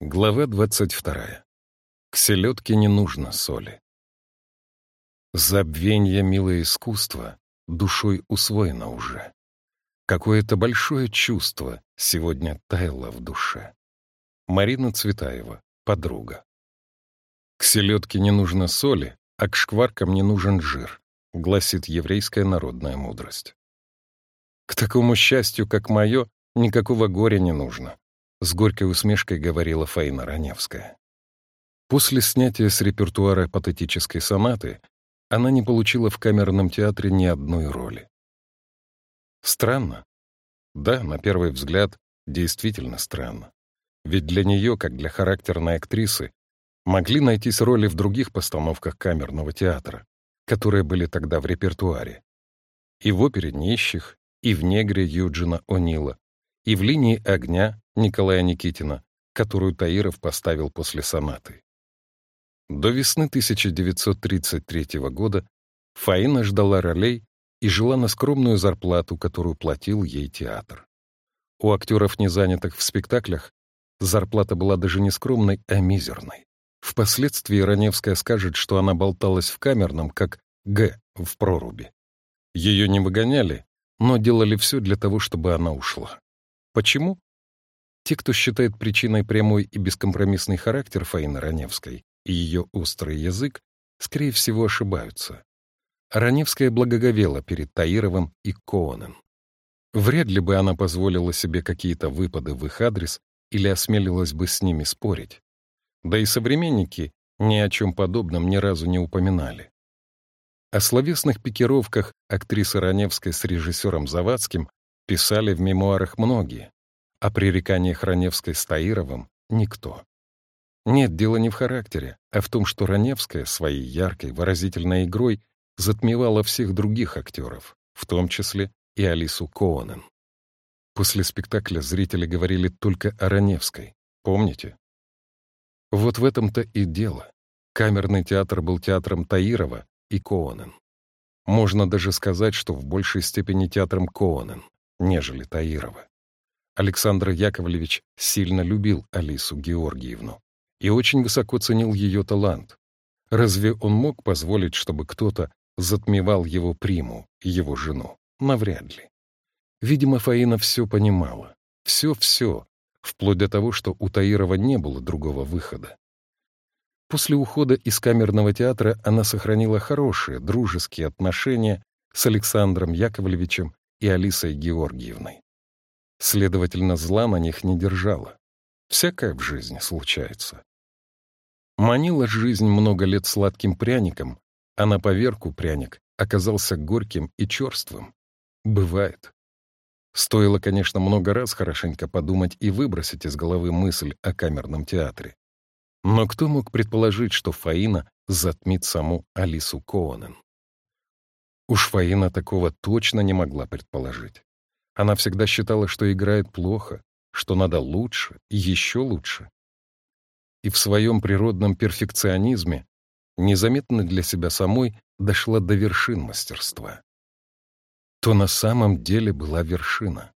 Глава двадцать вторая. К селедке не нужно соли. Забвенье милое искусство душой усвоено уже. Какое-то большое чувство сегодня таяло в душе. Марина Цветаева, подруга. К селедке не нужно соли, а к шкваркам не нужен жир, гласит еврейская народная мудрость. К такому счастью, как мое, никакого горя не нужно, с горькой усмешкой говорила Фаина Раневская. После снятия с репертуара патетической сонаты она не получила в камерном театре ни одной роли. Странно. Да, на первый взгляд, действительно странно. Ведь для нее, как для характерной актрисы, могли найтись роли в других постановках камерного театра, которые были тогда в репертуаре. И в опере «Нищих», и в «Негре» Юджина О'Нила, и в «Линии огня» Николая Никитина, которую Таиров поставил после сонаты. До весны 1933 года Фаина ждала ролей и жила на скромную зарплату, которую платил ей театр. У актеров, не занятых в спектаклях, зарплата была даже не скромной, а мизерной. Впоследствии Раневская скажет, что она болталась в камерном, как Г в проруби. Ее не выгоняли, но делали все для того, чтобы она ушла. Почему? Те, кто считает причиной прямой и бескомпромиссный характер Фаины Раневской и ее острый язык, скорее всего, ошибаются. Раневская благоговела перед Таировым и Коаном. Вряд ли бы она позволила себе какие-то выпады в их адрес или осмелилась бы с ними спорить. Да и современники ни о чем подобном ни разу не упоминали. О словесных пикировках актрисы Раневской с режиссером Завадским писали в мемуарах многие. О пререканиях Раневской с Таировым — никто. Нет, дело не в характере, а в том, что Раневская своей яркой, выразительной игрой затмевала всех других актеров, в том числе и Алису Коонен. После спектакля зрители говорили только о Раневской, помните? Вот в этом-то и дело. Камерный театр был театром Таирова и Коонен. Можно даже сказать, что в большей степени театром Коонен, нежели Таирова. Александр Яковлевич сильно любил Алису Георгиевну и очень высоко ценил ее талант. Разве он мог позволить, чтобы кто-то затмевал его приму, его жену? Навряд ли. Видимо, Фаина все понимала. Все-все, вплоть до того, что у Таирова не было другого выхода. После ухода из камерного театра она сохранила хорошие, дружеские отношения с Александром Яковлевичем и Алисой Георгиевной. Следовательно, зла на них не держала. Всякое в жизни случается. Манила жизнь много лет сладким пряником, а на поверку пряник оказался горьким и черствым. Бывает. Стоило, конечно, много раз хорошенько подумать и выбросить из головы мысль о камерном театре. Но кто мог предположить, что Фаина затмит саму Алису Коонен? Уж Фаина такого точно не могла предположить. Она всегда считала, что играет плохо, что надо лучше и еще лучше. И в своем природном перфекционизме незаметно для себя самой дошла до вершин мастерства. То на самом деле была вершина.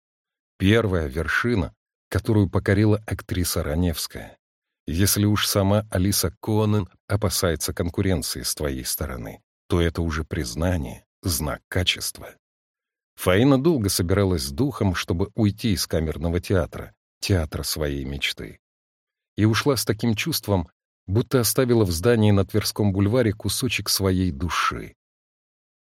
Первая вершина, которую покорила актриса Раневская. Если уж сама Алиса Конен опасается конкуренции с твоей стороны, то это уже признание, знак качества. Фаина долго собиралась с духом, чтобы уйти из камерного театра, театра своей мечты. И ушла с таким чувством, будто оставила в здании на Тверском бульваре кусочек своей души.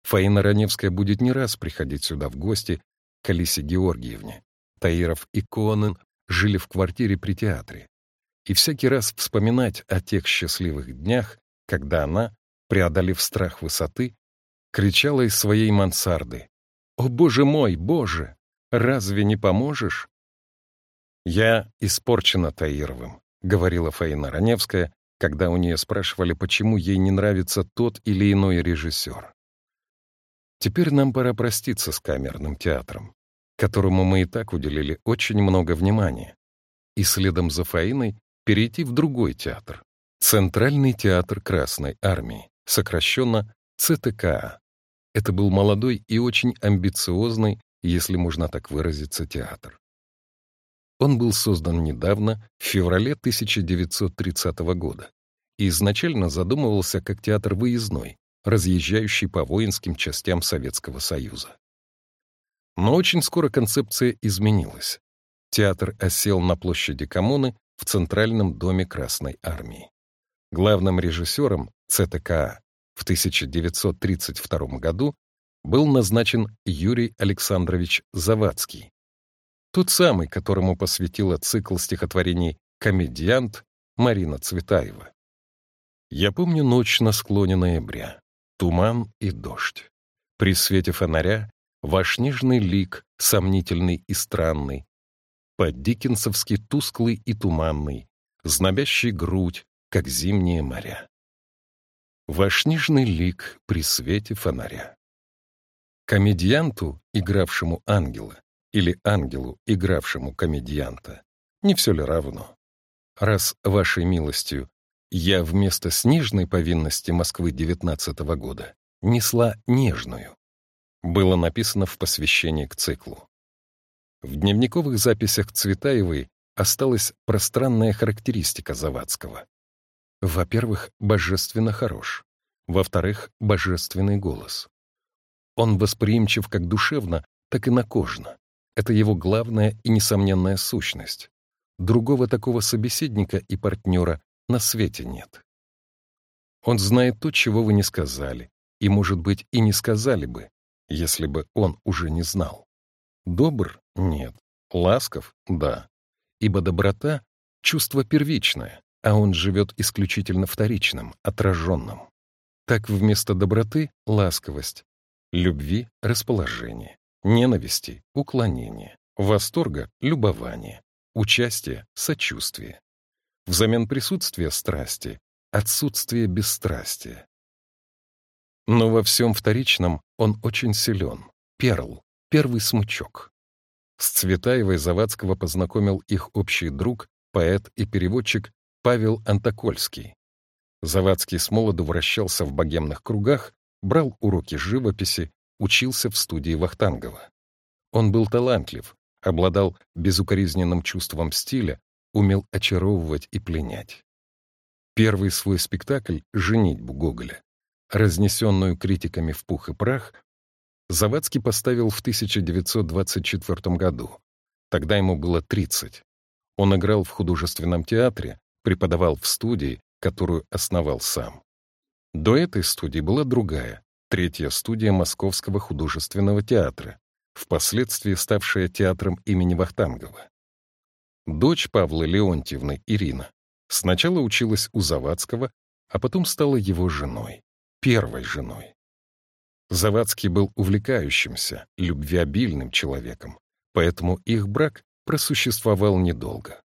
Фаина Раневская будет не раз приходить сюда в гости к Алисе Георгиевне. Таиров и Конен жили в квартире при театре. И всякий раз вспоминать о тех счастливых днях, когда она, преодолев страх высоты, кричала из своей мансарды «О, Боже мой, Боже! Разве не поможешь?» «Я испорчена Таировым», — говорила Фаина Раневская, когда у нее спрашивали, почему ей не нравится тот или иной режиссер. Теперь нам пора проститься с камерным театром, которому мы и так уделили очень много внимания, и следом за Фаиной перейти в другой театр — Центральный театр Красной Армии, сокращенно ЦТКА. Это был молодой и очень амбициозный, если можно так выразиться, театр. Он был создан недавно, в феврале 1930 года, и изначально задумывался как театр выездной, разъезжающий по воинским частям Советского Союза. Но очень скоро концепция изменилась. Театр осел на площади Коммуны в Центральном доме Красной Армии. Главным режиссером ЦТКА в 1932 году был назначен Юрий Александрович Завадский, тот самый, которому посвятила цикл стихотворений «Комедиант» Марина Цветаева. Я помню ночь на склоне ноября, туман и дождь. При свете фонаря ваш нежный лик, сомнительный и странный, по-дикенсовски тусклый и туманный, знобящий грудь, как зимние моря. Ваш нежный лик при свете фонаря. Комедианту, игравшему ангела, или ангелу, игравшему комедианта, не все ли равно? Раз вашей милостью я вместо снежной повинности Москвы девятнадцатого года несла нежную, было написано в посвящении к циклу. В дневниковых записях Цветаевой осталась пространная характеристика Завадского. Во-первых, божественно хорош. Во-вторых, божественный голос. Он восприимчив как душевно, так и накожно. Это его главная и несомненная сущность. Другого такого собеседника и партнера на свете нет. Он знает то, чего вы не сказали, и, может быть, и не сказали бы, если бы он уже не знал. Добр — нет, ласков — да, ибо доброта — чувство первичное, а он живет исключительно вторичным, отраженным. Так вместо доброты — ласковость, любви — расположение, ненависти — уклонение, восторга — любование, участия — сочувствие. Взамен присутствия страсти — отсутствие бесстрастия. Но во всем вторичном он очень силен. Перл, первый смычок. С Цветаевой Завадского познакомил их общий друг, поэт и переводчик Павел Антокольский. Завадский с молоду вращался в богемных кругах, брал уроки живописи, учился в студии Вахтангова. Он был талантлив, обладал безукоризненным чувством стиля, умел очаровывать и пленять. Первый свой спектакль «Женитьбу Гоголя», разнесенную критиками в пух и прах, Завадский поставил в 1924 году. Тогда ему было 30. Он играл в художественном театре, преподавал в студии, которую основал сам. До этой студии была другая, третья студия Московского художественного театра, впоследствии ставшая театром имени Вахтангова. Дочь Павла Леонтьевны, Ирина, сначала училась у Завадского, а потом стала его женой, первой женой. Завадский был увлекающимся, любвеобильным человеком, поэтому их брак просуществовал недолго.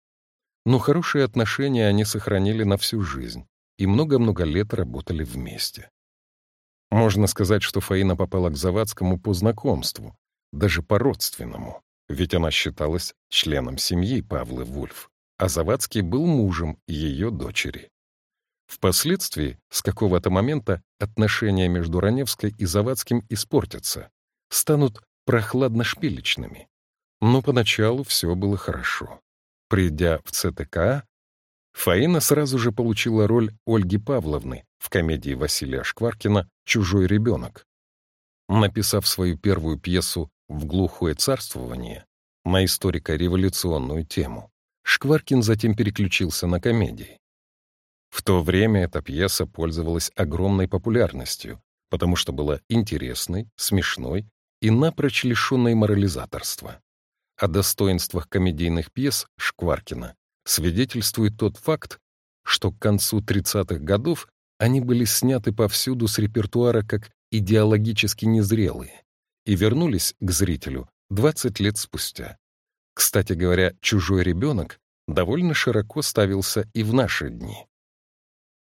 Но хорошие отношения они сохранили на всю жизнь и много-много лет работали вместе. Можно сказать, что Фаина попала к Завадскому по знакомству, даже по-родственному, ведь она считалась членом семьи Павлы Вульф, а Завадский был мужем ее дочери. Впоследствии, с какого-то момента, отношения между Раневской и Завадским испортятся, станут прохладно-шпилечными. Но поначалу все было хорошо. Придя в ЦТК, Фаина сразу же получила роль Ольги Павловны в комедии Василия Шкваркина «Чужой ребенок». Написав свою первую пьесу «В глухое царствование» на историко-революционную тему, Шкваркин затем переключился на комедии. В то время эта пьеса пользовалась огромной популярностью, потому что была интересной, смешной и напрочь лишенной морализаторства. О достоинствах комедийных пьес Шкваркина свидетельствует тот факт, что к концу 30-х годов они были сняты повсюду с репертуара как идеологически незрелые и вернулись к зрителю 20 лет спустя. Кстати говоря, «Чужой ребенок» довольно широко ставился и в наши дни.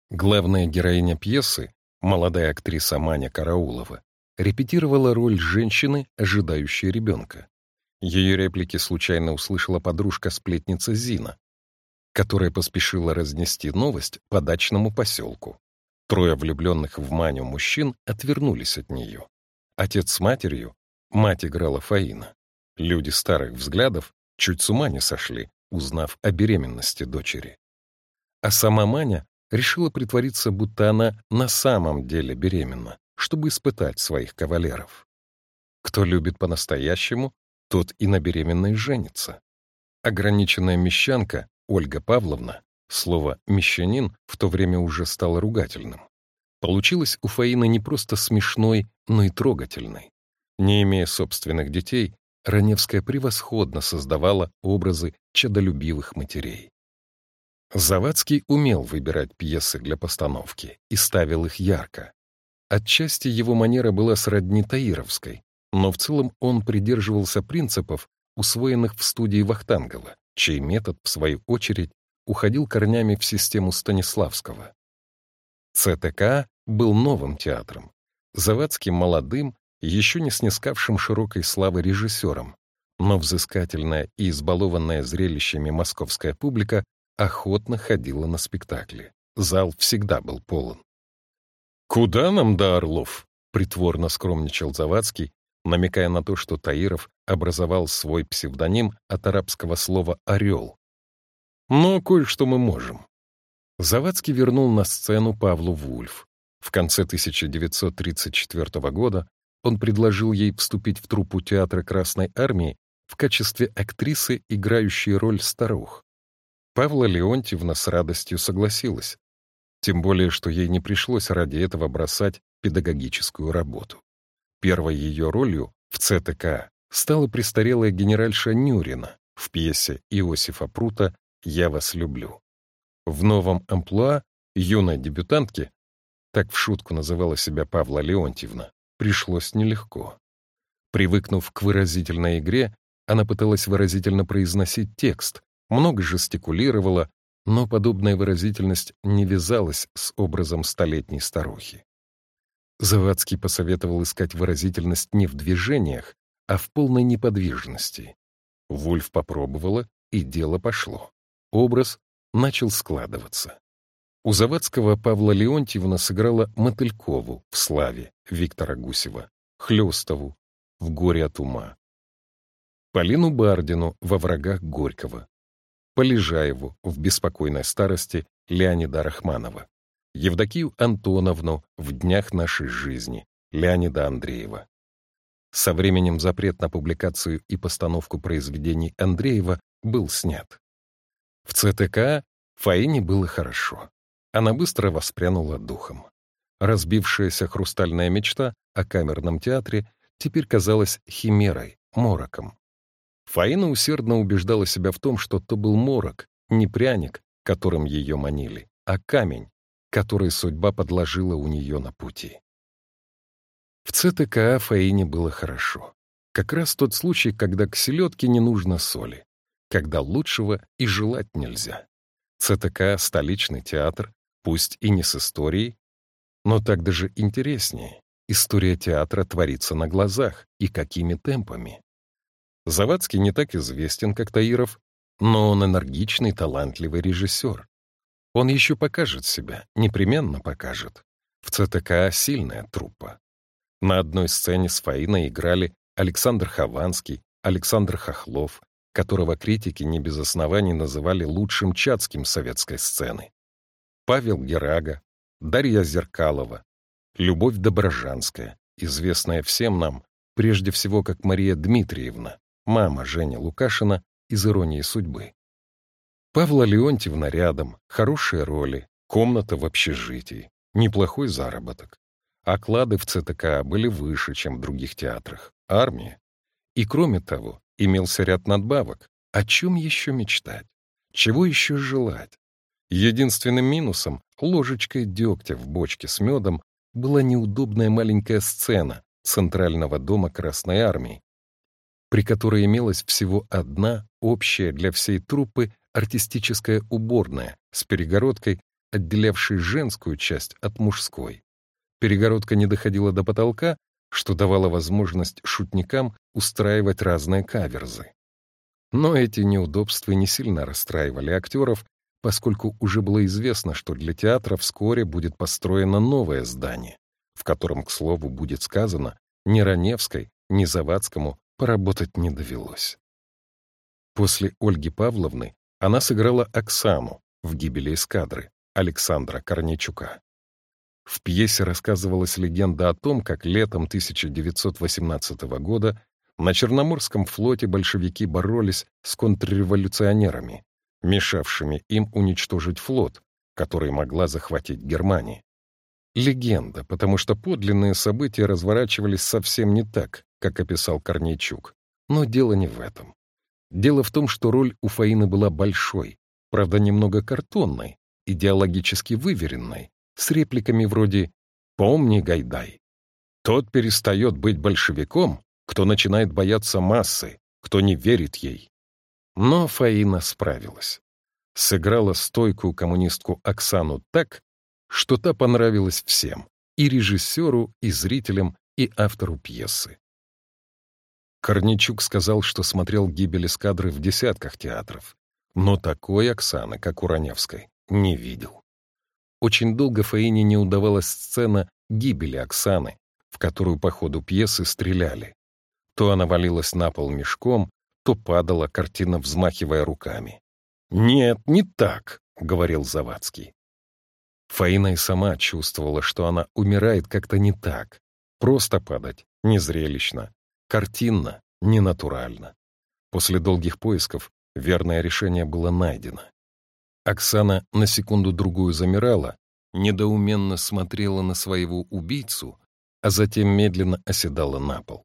Главная героиня пьесы, молодая актриса Маня Караулова, репетировала роль женщины, ожидающей ребенка. Ее реплики случайно услышала подружка-сплетница Зина, которая поспешила разнести новость по дачному поселку. Трое влюбленных в Маню мужчин отвернулись от нее. Отец с матерью, мать играла Фаина. Люди старых взглядов чуть с ума не сошли, узнав о беременности дочери. А сама Маня решила притвориться, будто она на самом деле беременна, чтобы испытать своих кавалеров. Кто любит по-настоящему, тот и на беременной женится. Ограниченная мещанка Ольга Павловна, слово «мещанин» в то время уже стало ругательным, получилась у Фаины не просто смешной, но и трогательной. Не имея собственных детей, Раневская превосходно создавала образы чадолюбивых матерей. Завадский умел выбирать пьесы для постановки и ставил их ярко. Отчасти его манера была сродни Таировской, но в целом он придерживался принципов, усвоенных в студии Вахтангова, чей метод, в свою очередь, уходил корнями в систему Станиславского. ЦТК был новым театром, Завадским молодым, еще не снискавшим широкой славы режиссером, но взыскательная и избалованная зрелищами московская публика охотно ходила на спектакли. Зал всегда был полон. «Куда нам до Орлов?» — притворно скромничал Завадский, намекая на то, что Таиров образовал свой псевдоним от арабского слова «орел». «Но кое-что мы можем». Завадский вернул на сцену Павлу Вульф. В конце 1934 года он предложил ей вступить в труппу театра Красной Армии в качестве актрисы, играющей роль старух. Павла Леонтьевна с радостью согласилась, тем более, что ей не пришлось ради этого бросать педагогическую работу. Первой ее ролью в ЦТК стала престарелая генеральша Нюрина в пьесе Иосифа Прута «Я вас люблю». В новом амплуа юной дебютантке, так в шутку называла себя Павла Леонтьевна, пришлось нелегко. Привыкнув к выразительной игре, она пыталась выразительно произносить текст, много жестикулировала, но подобная выразительность не вязалась с образом столетней старухи. Завадский посоветовал искать выразительность не в движениях, а в полной неподвижности. Вульф попробовала, и дело пошло. Образ начал складываться. У Завадского Павла Леонтьевна сыграла Мотылькову в «Славе» Виктора Гусева, Хлёстову в «Горе от ума», Полину Бардину во «Врагах Горького», Полежаеву в «Беспокойной старости» Леонида Рахманова, Евдокию Антоновну в «Днях нашей жизни» Леонида Андреева. Со временем запрет на публикацию и постановку произведений Андреева был снят. В ЦТК Фаине было хорошо. Она быстро воспрянула духом. Разбившаяся хрустальная мечта о камерном театре теперь казалась химерой, мороком. Фаина усердно убеждала себя в том, что то был морок, не пряник, которым ее манили, а камень, который судьба подложила у нее на пути. В ЦТК Фаине было хорошо. Как раз тот случай, когда к селедке не нужно соли, когда лучшего и желать нельзя. ЦТК — столичный театр, пусть и не с историей, но так даже интереснее. История театра творится на глазах, и какими темпами. Завадский не так известен, как Таиров, но он энергичный, талантливый режиссер. Он еще покажет себя, непременно покажет. В ЦТК сильная труппа. На одной сцене с Фаиной играли Александр Хованский, Александр Хохлов, которого критики не без оснований называли лучшим чатским советской сцены. Павел Герага, Дарья Зеркалова, Любовь Доброжанская, известная всем нам, прежде всего как Мария Дмитриевна, мама Жени Лукашина из «Иронии судьбы». Павла Леонтьевна рядом, хорошие роли, комната в общежитии, неплохой заработок. Оклады в ЦТК были выше, чем в других театрах. Армия. И кроме того, имелся ряд надбавок. О чем еще мечтать? Чего еще желать? Единственным минусом, ложечкой дегтя в бочке с медом, была неудобная маленькая сцена Центрального дома Красной Армии, при которой имелась всего одна общая для всей труппы артистическая уборная с перегородкой, отделявшей женскую часть от мужской. Перегородка не доходила до потолка, что давало возможность шутникам устраивать разные каверзы. Но эти неудобства не сильно расстраивали актеров, поскольку уже было известно, что для театра вскоре будет построено новое здание, в котором, к слову, будет сказано, ни Раневской, ни Завадскому поработать не довелось. После Ольги Павловны она сыграла Оксану в «Гибели эскадры» Александра Корнейчука. В пьесе рассказывалась легенда о том, как летом 1918 года на Черноморском флоте большевики боролись с контрреволюционерами, мешавшими им уничтожить флот, который могла захватить Германия. Легенда, потому что подлинные события разворачивались совсем не так, как описал Корнейчук. Но дело не в этом. Дело в том, что роль у Фаины была большой, правда, немного картонной, идеологически выверенной, с репликами вроде «Помни, Гайдай, тот перестает быть большевиком, кто начинает бояться массы, кто не верит ей». Но Фаина справилась. Сыграла стойкую коммунистку Оксану так, что та понравилась всем — и режиссеру, и зрителям, и автору пьесы. Корничук сказал, что смотрел гибель эскадры в десятках театров, но такой Оксаны, как у Раневской, не видел. Очень долго Фаине не удавалась сцена гибели Оксаны, в которую по ходу пьесы стреляли. То она валилась на пол мешком, то падала, картина взмахивая руками. «Нет, не так», — говорил Завадский. Фаина и сама чувствовала, что она умирает как-то не так. Просто падать, незрелищно, картинно, ненатурально. После долгих поисков верное решение было найдено. Оксана на секунду-другую замирала, недоуменно смотрела на своего убийцу, а затем медленно оседала на пол.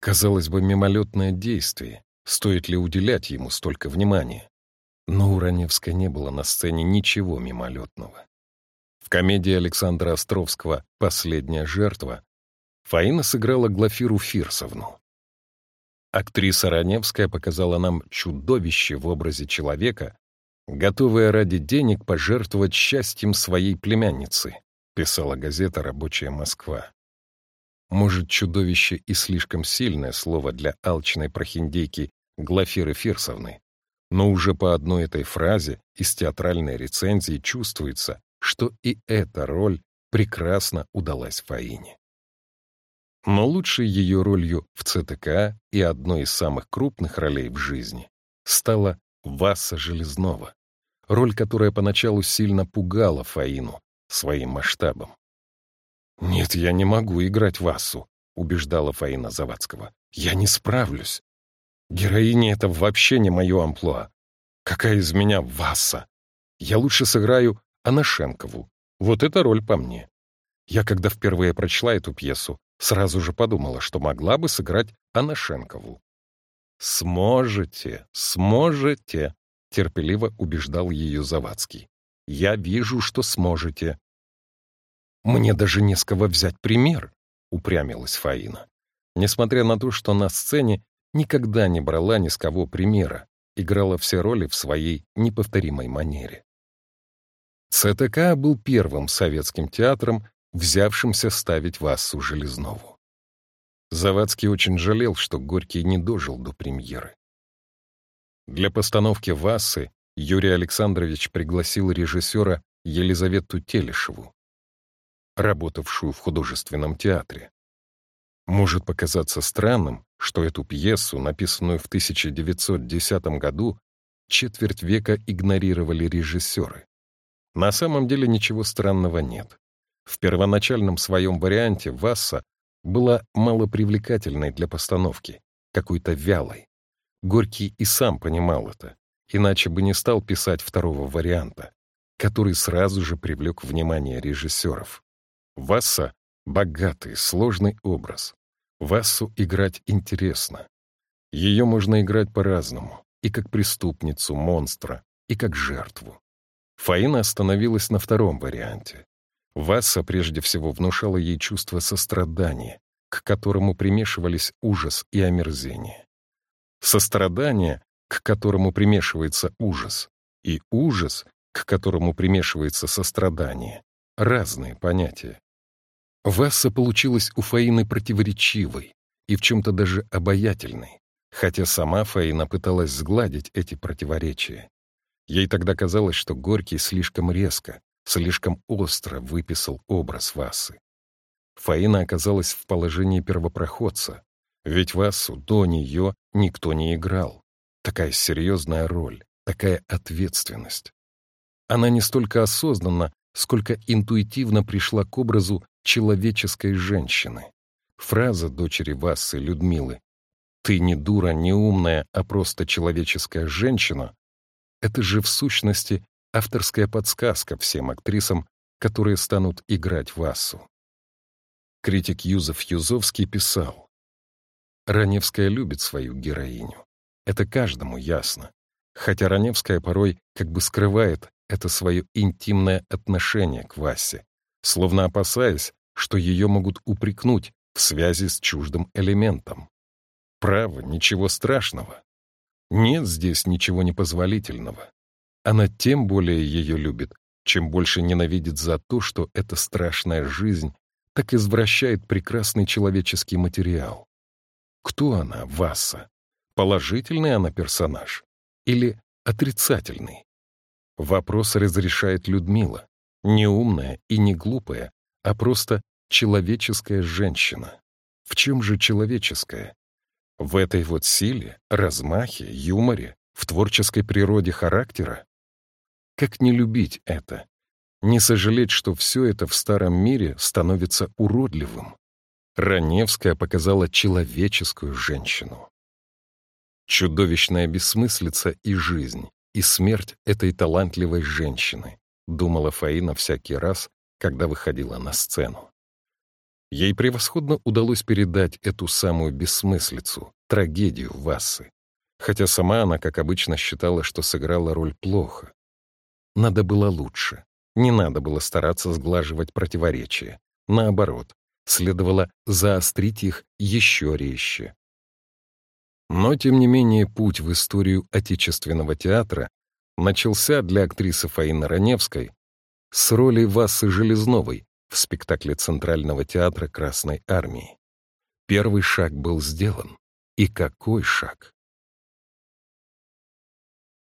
Казалось бы, мимолетное действие, стоит ли уделять ему столько внимания. Но у Раневской не было на сцене ничего мимолетного. В комедии Александра Островского «Последняя жертва» Фаина сыграла Глафиру Фирсовну. Актриса Раневская показала нам чудовище в образе человека, готовое ради денег пожертвовать счастьем своей племянницы, писала газета «Рабочая Москва». Может, чудовище и слишком сильное слово для алчной прохиндейки Глафиры Фирсовны, но уже по одной этой фразе из театральной рецензии чувствуется, что и эта роль прекрасно удалась Фаине. Но лучшей ее ролью в ЦТК и одной из самых крупных ролей в жизни стала Васа Железнова, роль, которая поначалу сильно пугала Фаину своим масштабом. «Нет, я не могу играть Васу», — убеждала Фаина Завадского. «Я не справлюсь. Героиня — это вообще не мое амплуа. Какая из меня Васа? Я лучше сыграю Анашенкову. Вот эта роль по мне. Я, когда впервые прочла эту пьесу, сразу же подумала, что могла бы сыграть Анашенкову. «Сможете, сможете», — терпеливо убеждал ее Завадский. «Я вижу, что сможете». «Мне даже не с кого взять пример», — упрямилась Фаина. Несмотря на то, что на сцене никогда не брала ни с кого примера, играла все роли в своей неповторимой манере. ЦТК был первым советским театром, взявшимся ставить Вассу Железнову. Завадский очень жалел, что Горький не дожил до премьеры. Для постановки Вассы Юрий Александрович пригласил режиссера Елизавету Телешеву, работавшую в художественном театре. Может показаться странным, что эту пьесу, написанную в 1910 году, четверть века игнорировали режиссеры. На самом деле ничего странного нет. В первоначальном своем варианте Васса была малопривлекательной для постановки, какой-то вялой. Горький и сам понимал это, иначе бы не стал писать второго варианта, который сразу же привлек внимание режиссеров. Васса — богатый, сложный образ. Вассу играть интересно. Ее можно играть по-разному, и как преступницу, монстра, и как жертву. Фаина остановилась на втором варианте. Васса прежде всего внушала ей чувство сострадания, к которому примешивались ужас и омерзение. Сострадание, к которому примешивается ужас, и ужас, к которому примешивается сострадание — разные понятия. Васса получилась у Фаины противоречивой и в чем-то даже обаятельной, хотя сама Фаина пыталась сгладить эти противоречия. Ей тогда казалось, что Горький слишком резко, слишком остро выписал образ Васы. Фаина оказалась в положении первопроходца, Ведь Васу до нее никто не играл. Такая серьезная роль, такая ответственность. Она не столько осознанно, сколько интуитивно пришла к образу человеческой женщины. Фраза дочери Вассы Людмилы «Ты не дура, не умная, а просто человеческая женщина» — это же в сущности авторская подсказка всем актрисам, которые станут играть Вассу. Критик Юзеф Юзовский писал, «Раневская любит свою героиню. Это каждому ясно. Хотя Раневская порой как бы скрывает это свое интимное отношение к Васе, словно опасаясь, что ее могут упрекнуть в связи с чуждым элементом. Право, ничего страшного. Нет здесь ничего непозволительного. Она тем более ее любит, чем больше ненавидит за то, что эта страшная жизнь так извращает прекрасный человеческий материал. Кто она, Васа? Положительный она персонаж или отрицательный? Вопрос разрешает Людмила, не умная и не глупая, а просто человеческая женщина. В чем же человеческая? В этой вот силе, размахе, юморе, в творческой природе характера? Как не любить это? Не сожалеть, что все это в старом мире становится уродливым? Раневская показала человеческую женщину. Чудовищная бессмыслица и жизнь, и смерть этой талантливой женщины, думала Фаина всякий раз, когда выходила на сцену. Ей превосходно удалось передать эту самую бессмыслицу, трагедию Вассы, хотя сама она, как обычно, считала, что сыграла роль плохо. Надо было лучше. Не надо было стараться сглаживать противоречия. Наоборот, следовало заострить их еще резче. Но, тем не менее, путь в историю отечественного театра начался для актрисы Фаины Раневской с роли Васы Железновой в спектакле Центрального театра Красной Армии. Первый шаг был сделан. И какой шаг!